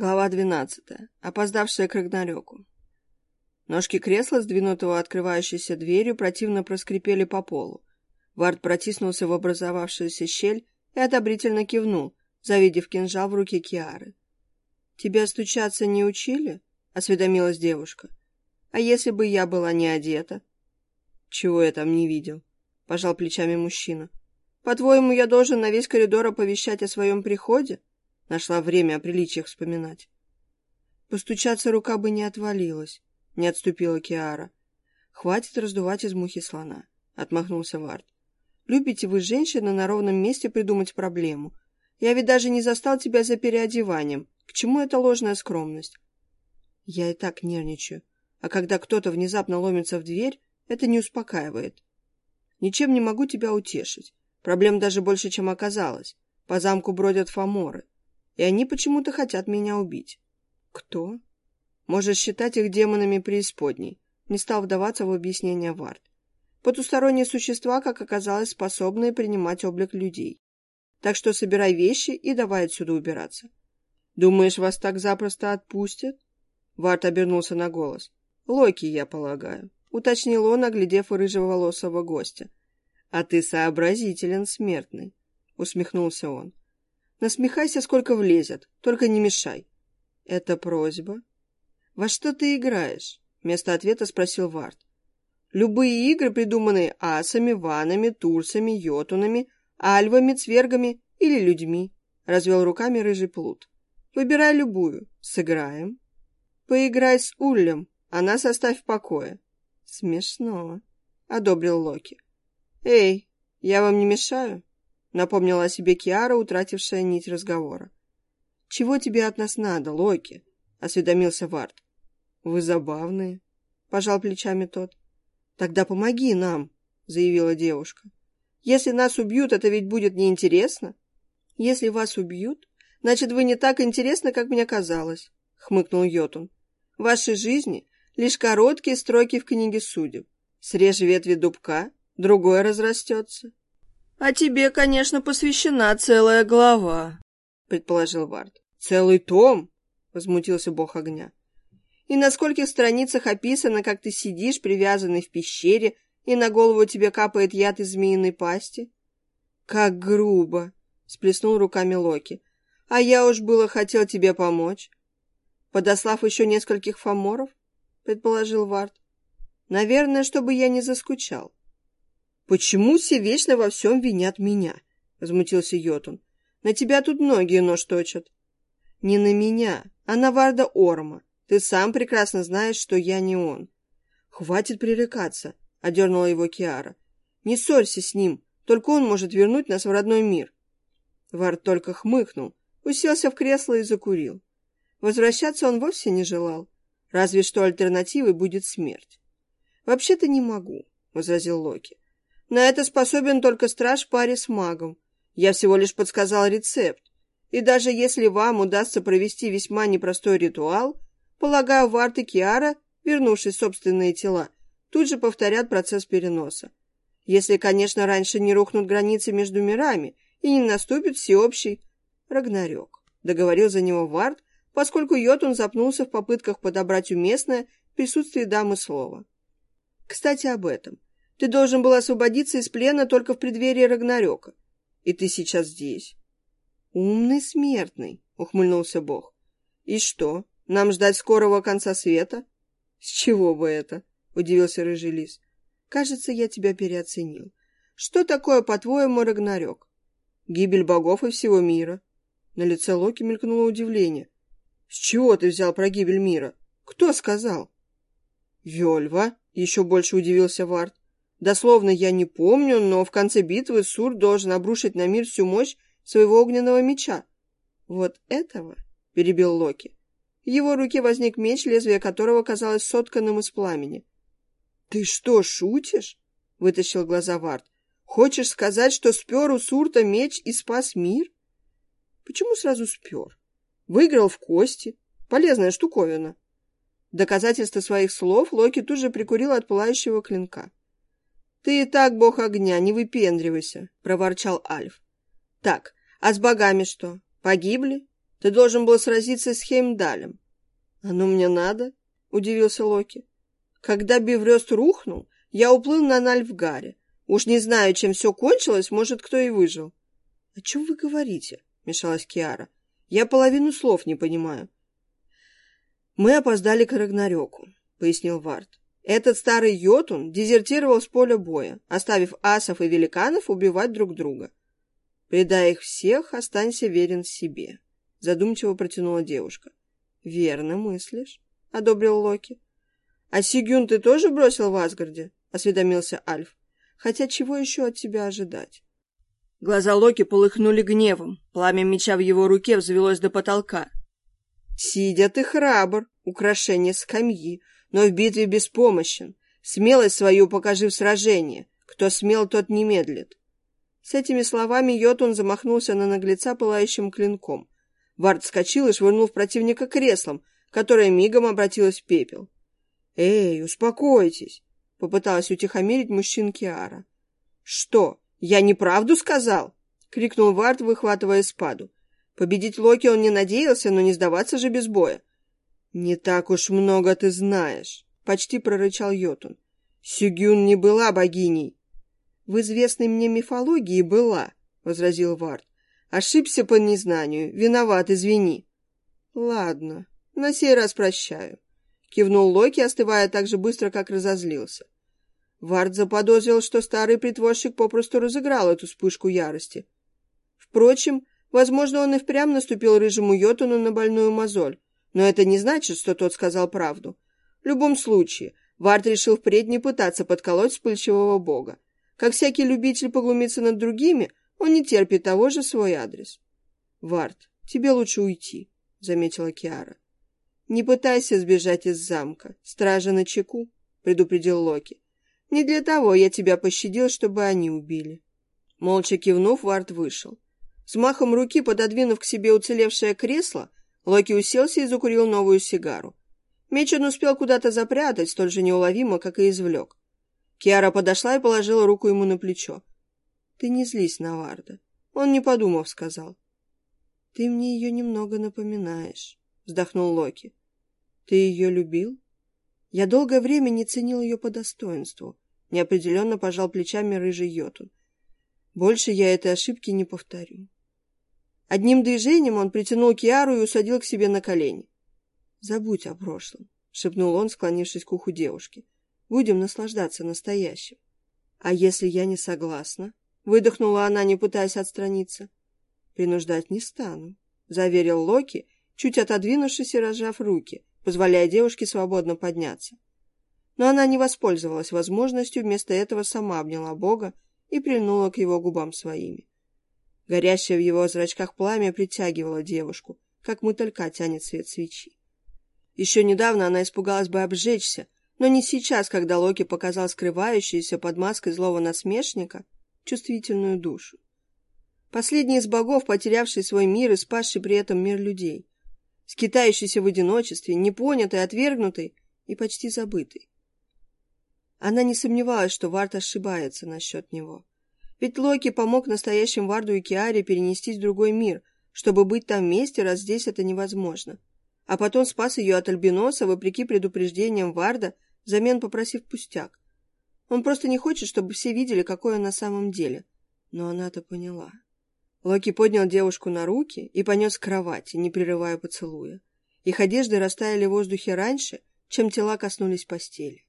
Глава двенадцатая. Опоздавшая к Рагнарёку. Ножки кресла, сдвинутого открывающейся дверью, противно проскрипели по полу. Вард протиснулся в образовавшуюся щель и одобрительно кивнул, завидев кинжал в руке Киары. «Тебя стучаться не учили?» — осведомилась девушка. «А если бы я была не одета?» «Чего я там не видел?» — пожал плечами мужчина. «По-твоему, я должен на весь коридор оповещать о своем приходе?» Нашла время о приличиях вспоминать. Постучаться рука бы не отвалилась, не отступила Киара. Хватит раздувать из мухи слона, отмахнулся Вард. Любите вы, женщины, на ровном месте придумать проблему. Я ведь даже не застал тебя за переодеванием. К чему эта ложная скромность? Я и так нервничаю. А когда кто-то внезапно ломится в дверь, это не успокаивает. Ничем не могу тебя утешить. Проблем даже больше, чем оказалось. По замку бродят фаморы и они почему-то хотят меня убить. Кто? Можешь считать их демонами преисподней. Не стал вдаваться в объяснение Вард. Потусторонние существа, как оказалось, способные принимать облик людей. Так что собирай вещи и давай отсюда убираться. Думаешь, вас так запросто отпустят? Вард обернулся на голос. Локи, я полагаю. Уточнил он, оглядев рыжего волосого гостя. А ты сообразителен, смертный. Усмехнулся он. Насмехайся, сколько влезет, только не мешай. Это просьба. Во что ты играешь? Вместо ответа спросил Вард. Любые игры, придуманные асами, ванами, турсами, йотунами, альвами, цвергами или людьми, развел руками рыжий плут. Выбирай любую. Сыграем. Поиграй с Ульем, а нас оставь в покое. Смешно, одобрил Локи. Эй, я вам не мешаю? Напомнила о себе Киара, утратившая нить разговора. «Чего тебе от нас надо, Локи?» — осведомился Вард. «Вы забавные», — пожал плечами тот. «Тогда помоги нам», — заявила девушка. «Если нас убьют, это ведь будет неинтересно». «Если вас убьют, значит, вы не так интересны, как мне казалось», — хмыкнул Йотун. «В вашей жизни лишь короткие строки в книге судеб. Срежь ветви дубка, другое разрастется». «А тебе, конечно, посвящена целая глава», — предположил Вард. «Целый том?» — возмутился бог огня. «И на скольких страницах описано, как ты сидишь, привязанный в пещере, и на голову тебе капает яд из змеиной пасти?» «Как грубо!» — сплеснул руками Локи. «А я уж было хотел тебе помочь». «Подослав еще нескольких фаморов?» — предположил Вард. «Наверное, чтобы я не заскучал». «Почему все вечно во всем винят меня?» — возмутился Йотун. «На тебя тут многие нож точат». «Не на меня, а на Варда Орма. Ты сам прекрасно знаешь, что я не он». «Хватит пререкаться», — одернула его Киара. «Не ссорься с ним, только он может вернуть нас в родной мир». Вард только хмыкнул, уселся в кресло и закурил. Возвращаться он вовсе не желал. Разве что альтернативой будет смерть. «Вообще-то не могу», — возразил Локи. На это способен только страж паре с магом. Я всего лишь подсказал рецепт. И даже если вам удастся провести весьма непростой ритуал, полагаю, Варт и Киара, вернувшись в собственные тела, тут же повторят процесс переноса. Если, конечно, раньше не рухнут границы между мирами и не наступит всеобщий Рагнарёк, договорил за него Варт, поскольку Йотун запнулся в попытках подобрать уместное в присутствии дамы слово. Кстати, об этом. Ты должен был освободиться из плена только в преддверии Рагнарёка. И ты сейчас здесь. Умный смертный, ухмыльнулся Бог. И что, нам ждать скорого конца света? С чего бы это? Удивился рыжий лис. Кажется, я тебя переоценил. Что такое, по-твоему, Рагнарёк? Гибель богов и всего мира. На лице Локи мелькнуло удивление. С чего ты взял про гибель мира? Кто сказал? Вельва, еще больше удивился Вард. Дословно я не помню, но в конце битвы Сур должен обрушить на мир всю мощь своего огненного меча. Вот этого, — перебил Локи. В его руке возник меч, лезвие которого казалось сотканным из пламени. — Ты что, шутишь? — вытащил глаза Вард. — Хочешь сказать, что спер у Сурта меч и спас мир? — Почему сразу спер? Выиграл в кости. Полезная штуковина. Доказательство своих слов Локи тут же прикурил от пылающего клинка. «Ты и так бог огня, не выпендривайся», — проворчал Альф. «Так, а с богами что, погибли?» Ты должен был сразиться с Хеймдалем». «Оно мне надо?» — удивился Локи. «Когда Биврёст рухнул, я уплыл на Нальфгаре. Уж не знаю, чем все кончилось, может, кто и выжил». «О чем вы говорите?» — мешалась Киара. «Я половину слов не понимаю». «Мы опоздали к Рагнарёку», — пояснил Вард. «Этот старый йотун дезертировал с поля боя, оставив асов и великанов убивать друг друга. Предая их всех, останься верен себе», — задумчиво протянула девушка. «Верно мыслишь», — одобрил Локи. «А Сигюн ты тоже бросил в Асгарде?» — осведомился Альф. «Хотя чего еще от тебя ожидать?» Глаза Локи полыхнули гневом. Пламя меча в его руке взвелось до потолка. «Сидя ты храбр, украшение скамьи, но в битве беспомощен. Смелость свою покажи в сражении. Кто смел, тот не медлит». С этими словами Йотун замахнулся на наглеца пылающим клинком. Вард вскочил и швырнул в противника креслом, которое мигом обратилось в пепел. «Эй, успокойтесь!» — попыталась утихомирить мужчин Киара. «Что, я неправду сказал?» — крикнул Вард, выхватывая спаду. Победить Локи он не надеялся, но не сдаваться же без боя. «Не так уж много ты знаешь», — почти прорычал Йотун. «Сюгюн не была богиней». «В известной мне мифологии была», — возразил Вард. «Ошибся по незнанию. Виноват, извини». «Ладно, на сей раз прощаю», — кивнул Локи, остывая так же быстро, как разозлился. Вард заподозрил, что старый притворщик попросту разыграл эту вспышку ярости. Впрочем, Возможно, он и впрямь наступил рыжему Йотуну на больную мозоль, но это не значит, что тот сказал правду. В любом случае, Вард решил впредь не пытаться подколоть вспыльчивого бога. Как всякий любитель поглумиться над другими, он не терпит того же свой адрес. «Вард, тебе лучше уйти», — заметила Киара. «Не пытайся сбежать из замка. Стража на чеку», — предупредил Локи. «Не для того я тебя пощадил, чтобы они убили». Молча кивнув, Вард вышел. С махом руки, пододвинув к себе уцелевшее кресло, Локи уселся и закурил новую сигару. Меч он успел куда-то запрятать, столь же неуловимо, как и извлек. Киара подошла и положила руку ему на плечо. — Ты не злись на Варда. Он, не подумав, сказал. — Ты мне ее немного напоминаешь, — вздохнул Локи. — Ты ее любил? Я долгое время не ценил ее по достоинству. Неопределенно пожал плечами рыжий Йотун. Больше я этой ошибки не повторю. Одним движением он притянул Киару и усадил к себе на колени. «Забудь о прошлом», — шепнул он, склонившись к уху девушки. «Будем наслаждаться настоящим». «А если я не согласна?» — выдохнула она, не пытаясь отстраниться. «Принуждать не стану», — заверил Локи, чуть отодвинувшись и разжав руки, позволяя девушке свободно подняться. Но она не воспользовалась возможностью, вместо этого сама обняла Бога и прильнула к его губам своими. Горящее в его зрачках пламя притягивало девушку, как мотылька тянет свет свечи. Еще недавно она испугалась бы обжечься, но не сейчас, когда Локи показал скрывающуюся под маской злого насмешника чувствительную душу. Последний из богов, потерявший свой мир и спасший при этом мир людей, скитающийся в одиночестве, непонятый, отвергнутый и почти забытый. Она не сомневалась, что Варт ошибается насчет него. Ведь Локи помог настоящим Варду и Киаре перенестись в другой мир, чтобы быть там вместе, раз здесь это невозможно. А потом спас ее от Альбиноса, вопреки предупреждениям Варда, взамен попросив пустяк. Он просто не хочет, чтобы все видели, какой он на самом деле. Но она-то поняла. Локи поднял девушку на руки и понес к кровати, не прерывая поцелуя. Их одежды растаяли в воздухе раньше, чем тела коснулись постели.